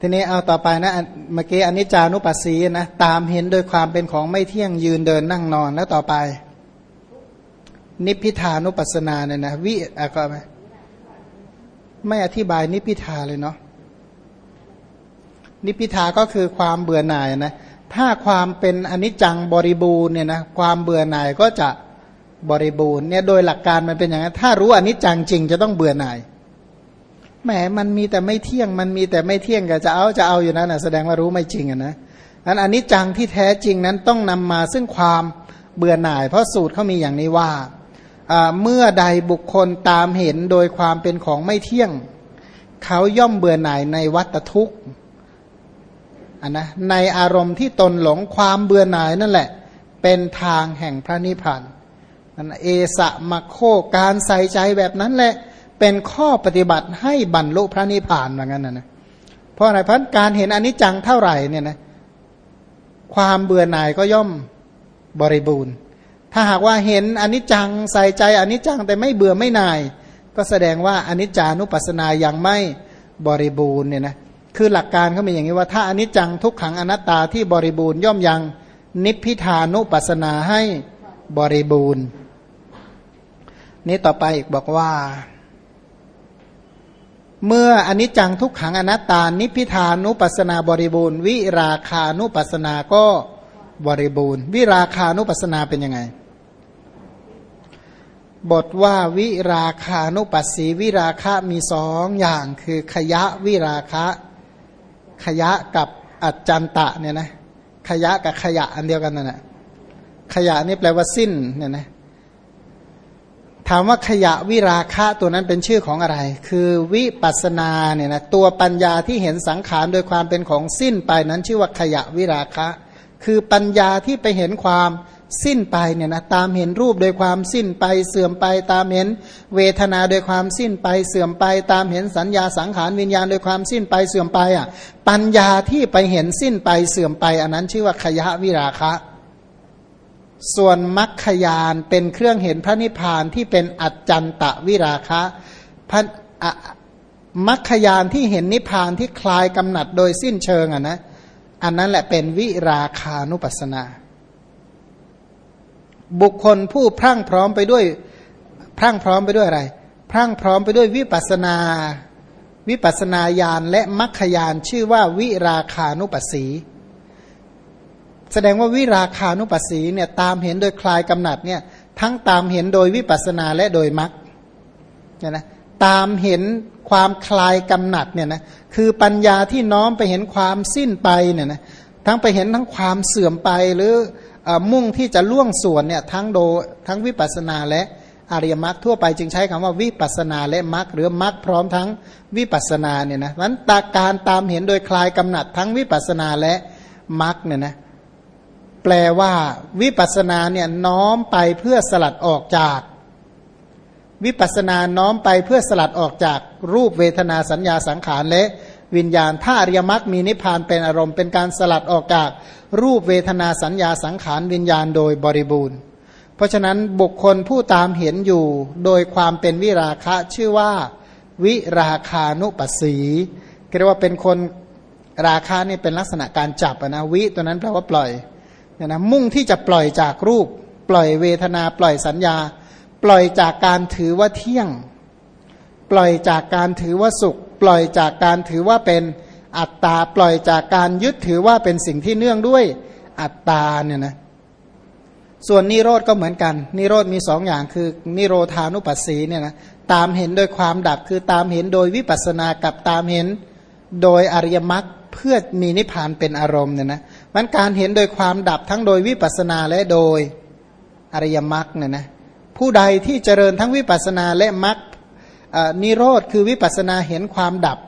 ทีนี้เอาต่อไปนะเมื่อกี้อนิจจานุปัสสีนะตามเห็นโดยความเป็นของไม่เที่ยงยืนเดินนั่งนอนแล้วต่อไป นิพพิทานุปัสสนาเนี่ยนะวิอะก็ไหมไม่อธิบายนิพพิทาเลยเนาะนิพพิทาก็คือความเบื่อหน่ายนะถ้าความเป็นอนิจจังบริบูรณ์เนี่ยนะความเบื่อหน่ายก็จะบริบูรณ์เนี่ยโดยหลักการมันเป็นอย่างนั้นถ้ารู้อนิจจังจริงจะต้องเบื่อหน่าย แหมมันมีแต่ไม่เที่ยง มันมีแต่ไม่เที่ยงก็จะเอาจะเอาอยู่นั้นนะแสดงว่ารู้ไม่จริงอะนะนั้นอันิจจังที่แท้จริงนั้นต้องนำมาซึ่งความเบื่อหน่าย เพราะสูตรเขามีอย่างนี้ว่าเมื่อใดบุคคลตามเห็นโดยความเป็นของไม่เที่ยง เขาย่อมเบื่อหน่ายในวัตทุกข์นนะในอารมณ์ที่ตนหลงความเบื่อหน่ายนั่นแหละ เป็นทางแห่งพระนิพพานนั่นเอสะมะโคการใส่ใจแบบนั้นแหละ เป็นข้อปฏิบัติให้บรรลุพระนิพพานเหมือนกันนะนะเพราะอะไรเพราะการเห็นอนิจจังเท่าไหร่เนี่ยนะความเบื่อหน่ายก็ย่อมบริบูรณ์ ถ้าหากว่าเห็นอนิจจังใส่ใจอนิจจังแต่ไม่เบื่อไม่หน่าย ก็แสดงว่าอนิจจานุปัสสนายังไม่บริบูรณ์เนี่ยนะคือหลักการเขามีอย่างนี้ว่าถ้าอนิจจังทุกขังอนัตตาที่บริบูรณ์ย่อมยังนิพพิทานุปัสสนาให้บริบูรณ์ นี้ต่อไปอีกบอกว่า เมื่ออนิจจังทุกขังอนัตตานิพพิทานุปัสนาบริบูรณ์วิราคานุปัสนาก็บริบูรณ์ วิราคานุปัสนาเป็นยังไง บทว่าวิราคานุปัสสีวิราคะมีสองอย่างคือขยะวิราคะขยะกับอัจจันตะเนี่ยนะขยะกับขยะอันเดียวกันนั่นแหละขยะนี่แปลว่าสิ้นเนี่ยนะ ถามว่าขยะวิราคะตัวนั้นเป็นชื่อของอะไร คือวิปัสนาเนี่ยนะตัวปัญญาที่เห็นสังขารโดยความเป็นของสิ้นไปนั้นชื่อว่าขยะวิราคะ คือปัญญาที่ไปเห็นความสิ้นไปเนี่ยนะตามเห็นรูปโดยความสิ้นไปเสื่อมไป ตามเห็นเวทนาโดยความสิ้นไปเสื่อมไป ตามเห็นสัญญาสังขารวิญญาณโดยความสิ้นไปเสื่อมไปอะปัญญาที่ไปเห็นสิ้นไปเสื่อมไป อันนั้นชื่อว่าขยะวิราคะ ส่วนมัคคยานเป็นเครื่องเห็นพระนิพพานที่เป็นอัจจันตะวิราคะพระมัคคยานที่เห็นนิพพานที่คลายกำหนัดโดยสิ้นเชิงอะนะอันนั้นแหละเป็นวิราคานุปัสนา บุคคลผู้พรั่งพร้อมไปด้วยพรั่งพร้อมไปด้วยอะไร พรั่งพร้อมไปด้วยวิปัสนา วิปัสนาญาณและมัคคยานชื่อว่าวิราคานุปัสสี แสดงว่าวิราคานุปัสสีเนี่ยตามเห็นโดยคลายกำหนัดเนี่ยทั้งตามเห็นโดยวิปัสนาและโดยมัคเนี่ยนะตามเห็นความคลายกำหนัดเนี่ยนะคือปัญญาที่น้อมไปเห็นความสิ้นไปเนี่ยนะทั้งไปเห็นทั้งความเสื่อมไปหรือมุ่งที่จะล่วงส่วนเนี่ยทั้งโดทั้งวิปัสนาและอริยมรรคทั่วไปจึงใช้คำว่าวิปัสนาและมรรคหรือมรรคพร้อมทั้งวิปัสนาเนี่ยนะนั้นตาการตามเห็นโดยคลายกำหนัดทั้งวิปัสนาและมรรคเนี่ยนะ แปลว่า วิปัสนาเนี่ยน้อมไปเพื่อสลัดออกจาก วิปัสนาน้อมไปเพื่อสลัดออกจากรูปเวทนาสัญญาสังขารและวิญญาณถ้าอริยมรรคมีนิพพานเป็นอารมณ์เป็นการสลัดออกจากรูปเวทนาสัญญาสังขารวิญญาณโดยบริบูรณ์ เพราะฉะนั้นบุคคลผู้ตามเห็นอยู่โดยความเป็นวิราคะชื่อว่า วิราคานุปัสสีเรียกว่าเป็นคนราคานี่เป็นลักษณะการจับนะวิตัวนั้นแปลว่าปล่อย เนี่ยนะมุ่งที่จะปล่อยจากรูป ปล่อยเวทนาปล่อยสัญญา ปล่อยจากการถือว่าเที่ยง ปล่อยจากการถือว่าสุข ปล่อยจากการถือว่าเป็นอัตตาปล่อยจากการยึดถือว่าเป็นสิ่งที่เนื่องด้วยอัตตาเนี่ยนะส่วนนิโรธก็เหมือนกัน นิโรธมีสองอย่างคือนิโรธานุปัสสีเนี่ยนะตามเห็นโดยความดับคือตามเห็นโดยวิปัสสนากับตามเห็นโดยอริยมรรคเพื่อมีนิพพานเป็นอารมณ์เนี่ยนะ มันการเห็นโดยความดับทั้งโดยวิปัสนาและโดยอริยมรรคเนี่ยนะผู้ใดที่เจริญทั้งวิปัสนาและมรรคนิโรธคือวิปัสนาเห็นความดับ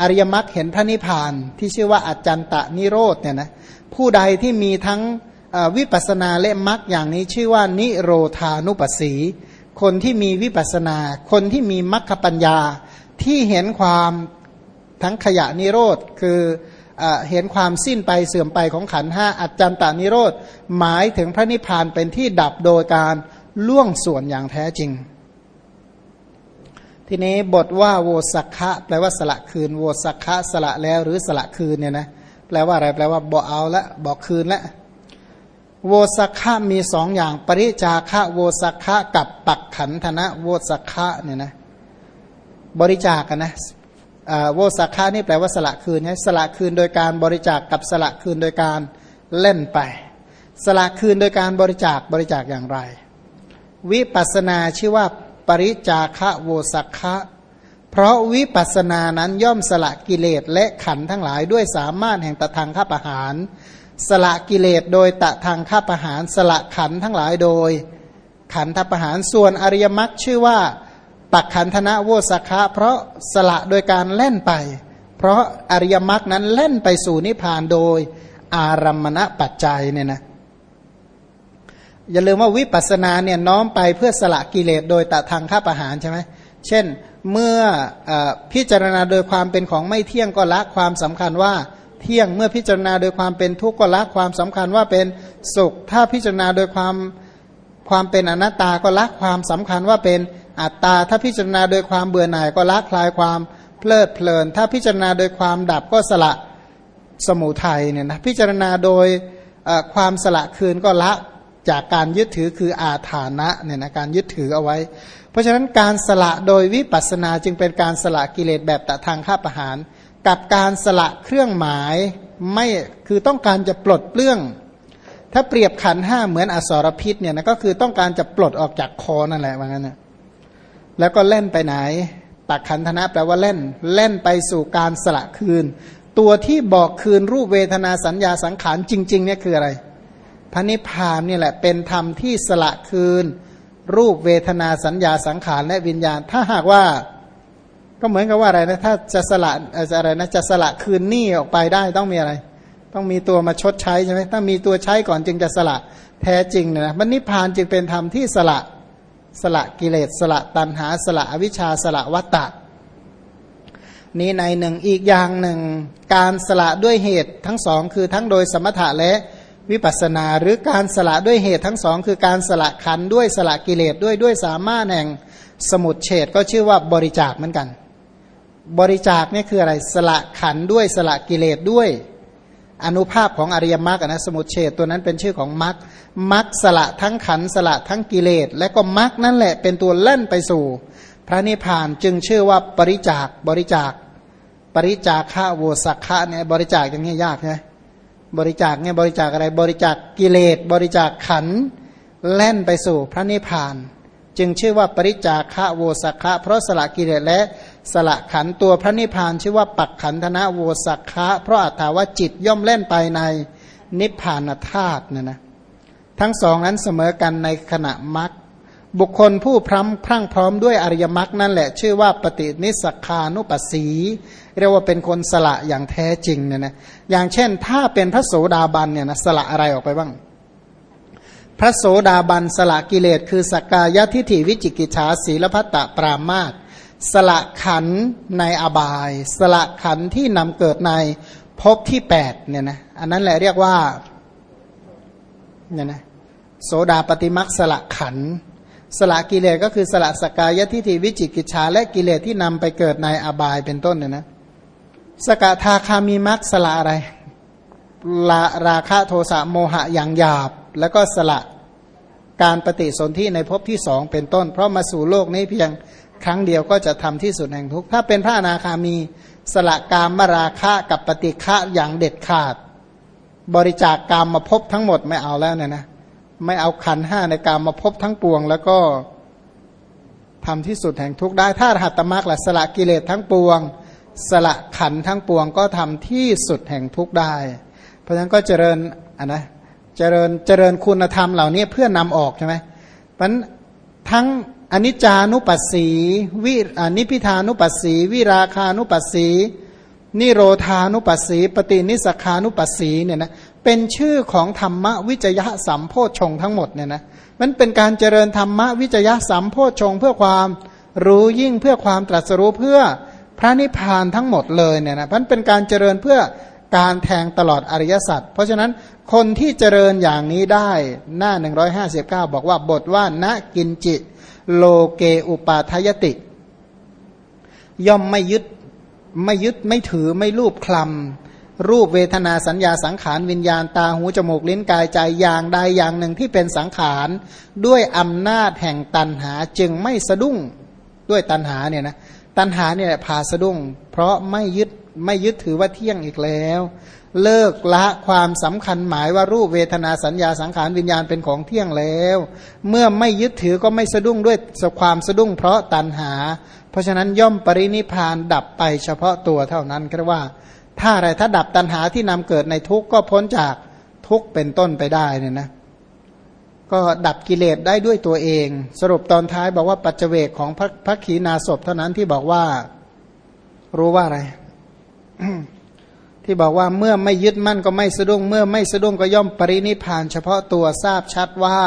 อริยมรรคเห็นพระนิพพานที่ชื่อว่าอาจันตะนิโรธเนี่ยนะผู้ใดที่มีทั้งวิปัสนาและมรรคอย่างนี้ชื่อว่านิโรธานุปัสสี คนที่มีวิปัสนา คนที่มีมรรคปัญญาที่เห็นความทั้งขยะนิโรธคือ เห็นความสิ้นไปเสื่อมไปของขันห้าอัจจันตานิโรธหมายถึงพระนิพพานเป็นที่ดับโดยการล่วงส่วนอย่างแท้จริง ทีนี้บทว่าโวสักะแปลว่าสละคืน โวสักะสละแล้วหรือสละคืนเนี่ยนะแปลว่าอะไรแปลว่าบอกเอาละบอกคืนละโวสักะมีสองอย่าง ปริจาคะโวสักะกับปักขันธนะโวสักะเนี่ยนะบริจาคกันนะ โวสักะนี่แปลว่าสละคืนใช่สละคืนโดยการบริจาคกับสละคืนโดยการเล่นไป สละคืนโดยการบริจาคบริจาคอย่างไร วิปัสนาชื่อว่าปริจาคะโวสักะเพราะวิปัสนานั้นย่อมสละกิเลสและขันทั้งหลายด้วยสามารถแห่งตะทางข้าประหารสละกิเลสโดยตะทางข้าประหารสละขันทั้งหลายโดย ขันทประหารส่วนอริยมรรคชื่อว่า ปักขันธนะโวสักะเพราะสละโดยการเล่นไป เพราะอริยมรรคนั้นเล่นไปสู่นิพพานโดยอารัมมณปัจจัยเนี่ยนะอย่าลืมว่าวิปัสสนาเนี่ยน้อมไปเพื่อสละกิเลสโดยตะทางข้าประหารใช่ไหมเช่นเมื่ออพิจารณาโดยความเป็นของไม่เที่ยงก็ละความสำคัญว่าเที่ยงเมื่อพิจารณาโดยความเป็นทุกข์ก็ละความสำคัญว่าเป็นสุข ถ้าพิจารณาโดยความความเป็นอนัตตาก็ละความสำคัญว่าเป็น อัตตาถ้าพิจารณาโดยความเบื่อหน่ายก็ละคลายความเพลิดเพลิน ถ้าพิจารณาโดยความดับก็สละสมุทัยเนี่ยนะพิจารณาโดยความสละคืนก็ละจากการยึดถือคืออาถานะเนี่ยนะการยึดถือเอาไว้ เพราะฉะนั้นการสละโดยวิปัสสนาจึงเป็นการสละกิเลสแบบตะทางข้าประหาร กับการสละเครื่องหมายไม่คือต้องการจะปลดเปลื้อง ถ้าเปรียบขันห้าเหมือนอสรพิษเนี่ยนะก็คือต้องการจะปลดออกจากคอนั่นแหละว่างั้นนะ แล้วก็เล่นไปไหนปักขันธนะแปลว่าเล่น เล่นไปสู่การสละคืน ตัวที่บอกคืนรูปเวทนาสัญญาสังขารจริงๆเนี่ยคืออะไร พระนิพพานนี่แหละเป็นธรรมที่สละคืน รูปเวทนาสัญญาสังขารและวิญญาณ ถ้าหากว่าก็เหมือนกับว่าอะไรนะถ้าจะสละอะไรนะจะสละคืนหนี้ออกไปได้ต้องมีอะไร ต้องมีตัวมาชดใช้ใช่ไหมถ้ามีตัวใช้ก่อนจึงจะสละแท้จริงนะมันนิพพานจึงเป็นธรรมที่สละ สละกิเลสสละตัณหาสละอวิชชาสละวัตตะ นี้ในหนึ่งอีกอย่างหนึ่ง การสละด้วยเหตุทั้งสองคือทั้งโดยสมถะและวิปัสนาหรือการสละด้วยเหตุทั้งสองคือการสละขันด้วยสละกิเลสด้วยด้วยสามารถแห่งสมุดเฉดก็ชื่อว่าบริจาคเหมือนกัน บริจาคนี่คืออะไรสละขันด้วยสละกิเลสด้วย อนุภาพของอริยมรรคนะสมุดเฉดตัวนั้นเป็นชื่อของมรรคมรรคสละทั้งขันสละทั้งกิเลส และก็มรรคนั่นแหละเป็นตัวเล่นไปสู่ พระนิพพานจึงชื่อว่าบริจาคบริจาคบริจาคาโวสักขะเนี่ยบริจาคอย่างนี้ยากใช่ไหมบริจาคเนี่ยบริจาคอะไรบริจาคกิเลส บริจาคขันแล่นไปสู่พระนิพพาน จึงชื่อว่าปริจาคะโวสักะเพราะสละกิเลสและ สละขันตัวพระนิพพานชื่อว่าปักขันธนะโวสักคะ เพราะอัตถาว่าจิตย่อมเล่นไปในนิพพานธาตุนะนะทั้งสองนั้นเสมอกันในขณะมรรคบุคคลผู้พร้ำพรั่งพร้อมด้วยอริยมรรคนั่นแหละ ชื่อว่าปฏินิสคานุปัสสี เรียกว่าเป็นคนสละอย่างแท้จริงเนี่ยนะอย่างเช่น ถ้าเป็นพระโสดาบันเนี่ยนะสละอะไรออกไปบ้าง พระโสดาบันสละกิเลสคือสกายทิฐิวิจิกิจฉาศีลพัตตปรามาตสละขันในอบาย สละขันที่นำเกิดในภพที่แปดเนี่ยนะอันนั้นแหละเรียกว่าเนี่ยนะโสดาปฏิมักสละขัน สละกิเลสก็คือสละสกายทิฏฐิวิจิกิจฉาและกิเลสที่นำไปเกิดในอบายเป็นต้นเนี่ยนะสกทาคามีมักสละอะไรละราคะโทสะโมหะอย่างหยาบ แล้วก็สละการปฏิสนธิในภพที่สองเป็นต้น เพราะมาสู่โลกนี้เพียง ครั้งเดียวก็จะทำที่สุดแห่งทุกข์ถ้าเป็นพระอนาคามีสละกามมาราคะกับปฏิฆะอย่างเด็ดขาด บริจาคกามมาพบทั้งหมดไม่เอาแล้วเนี่ยนะไม่เอาขันห้าในกามมาพบทั้งปวง แล้วก็ทำที่สุดแห่งทุกข์ได้ถ้าหัตตมรรคละสละกิเลสทั้งปวง สละขันทั้งปวงก็ทำที่สุดแห่งทุกได้ เพราะฉะนั้นก็เจริญอะนะเจริญเจริญคุณธรรมเหล่านี้เพื่อนำออกใช่ไหมเพราะทั้ง อนิจจานุปัสสีวิอนิพิธานุปัสสี วิราคานุปัสสีนิโรธานุปัสสีปฏินิสขานุปัสสีเนี่ยนะเป็นชื่อของธรรมวิจยะสัมโพชงทั้งหมดเนี่ยนะมันเป็นการเจริญธรรมวิจยะสัมโพชงเพื่อความรู้ยิ่งเพื่อความตรัสรู้เพื่อพระนิพพานทั้งหมดเลยเนี่ยนะมันเป็นการเจริญเพื่อการแทงตลอดอริยสัจเพราะฉะนั้นคนที่เจริญอย่างนี้ได้หน้า 159 บอกว่าบทว่าณกินจิ โลเกอุปาทยติ ย่อมไม่ยึดไม่ยึดไม่ถือไม่รูปคลำรูปเวทนาสัญญาสังขารวิญญาณตาหูจมูกลิ้นกายใจอย่างใดอย่างหนึ่งที่เป็นสังขารด้วยอำนาจแห่งตันหาจึงไม่สะดุ้งด้วยตันหาเนี่ยนะตันหาเนี่ยพาสะดุ้ง เพราะไม่ยึด ไม่ยึดถือว่าเที่ยงอีกแล้ว เลิกละความสำคัญหมายว่ารูปเวทนาสัญญาสังขารวิญญาณเป็นของเที่ยงแล้ว เมื่อไม่ยึดถือก็ไม่สะดุ้งด้วยความสะดุ้งเพราะตันหา เพราะฉะนั้นย่อมปรินิพานดับไปเฉพาะตัวเท่านั้นก็ว่า ถ้าอะไรถ้าดับตันหาที่นำเกิดในทุกข์ก็พ้นจากทุกข์เป็นต้นไปได้เนี่ยนะก็ดับกิเลสได้ด้วยตัวเอง สรุปตอนท้ายบอกว่าปัจเจกของพระพระขีณาสพเท่านั้นที่บอกว่ารู้ว่าอะไร ที่บอกว่าเมื่อไม่ยึดมั่นก็ไม่สะดุ้ง เมื่อไม่สะดุ้งก็ย่อมปรินิพาน เฉพาะตัวทราบชัดว่า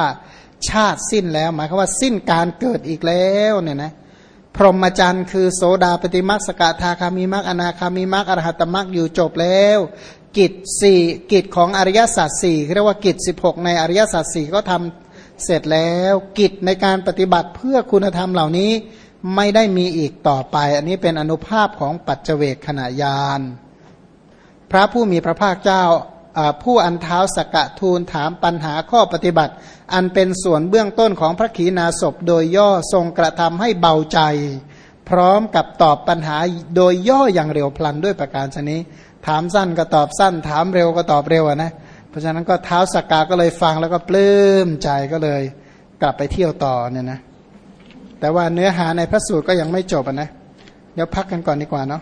ชาติสิ้นแล้ว หมายความว่าสิ้นการเกิดอีกแล้วเนี่ยนะพรหมจรรย์คือโสดาปฏิมักสกทาคามีมักอนาคามีมักอรหัตมักอยู่จบแล้ว กิจสี่กิจของอริยสัจสี่เรียกว่ากิจสิบหกในอริยสัจสี่ก็ทำเสร็จแล้ว กิจในการปฏิบัติเพื่อคุณธรรมเหล่านี้ ไม่ได้มีอีกต่อไป อันนี้เป็นอนุภาพของปัจเจเวกขณะยาน พระผู้มีพระภาคเจ้าผู้อันเท้าสกกะทูลถามปัญหาข้อปฏิบัติ อันเป็นส่วนเบื้องต้นของพระขีณาสพโดยย่อทรงกระทำให้เบาใจ พร้อมกับตอบปัญหาโดยย่ออย่างเร็วพลันด้วยประการชนี้ ถามสั้นก็ตอบสั้น ถามเร็วก็ตอบเร็วนะเพราะฉะนั้นก็เท้าสกกาก็เลยฟังแล้วก็ปลื้มใจก็เลย กลับไปเที่ยวต่อเนี่ยนะ แต่ว่าเนื้อหาในพระสูตรก็ยังไม่จบนะเดี๋ยวพักกันก่อนดีกว่าเนาะ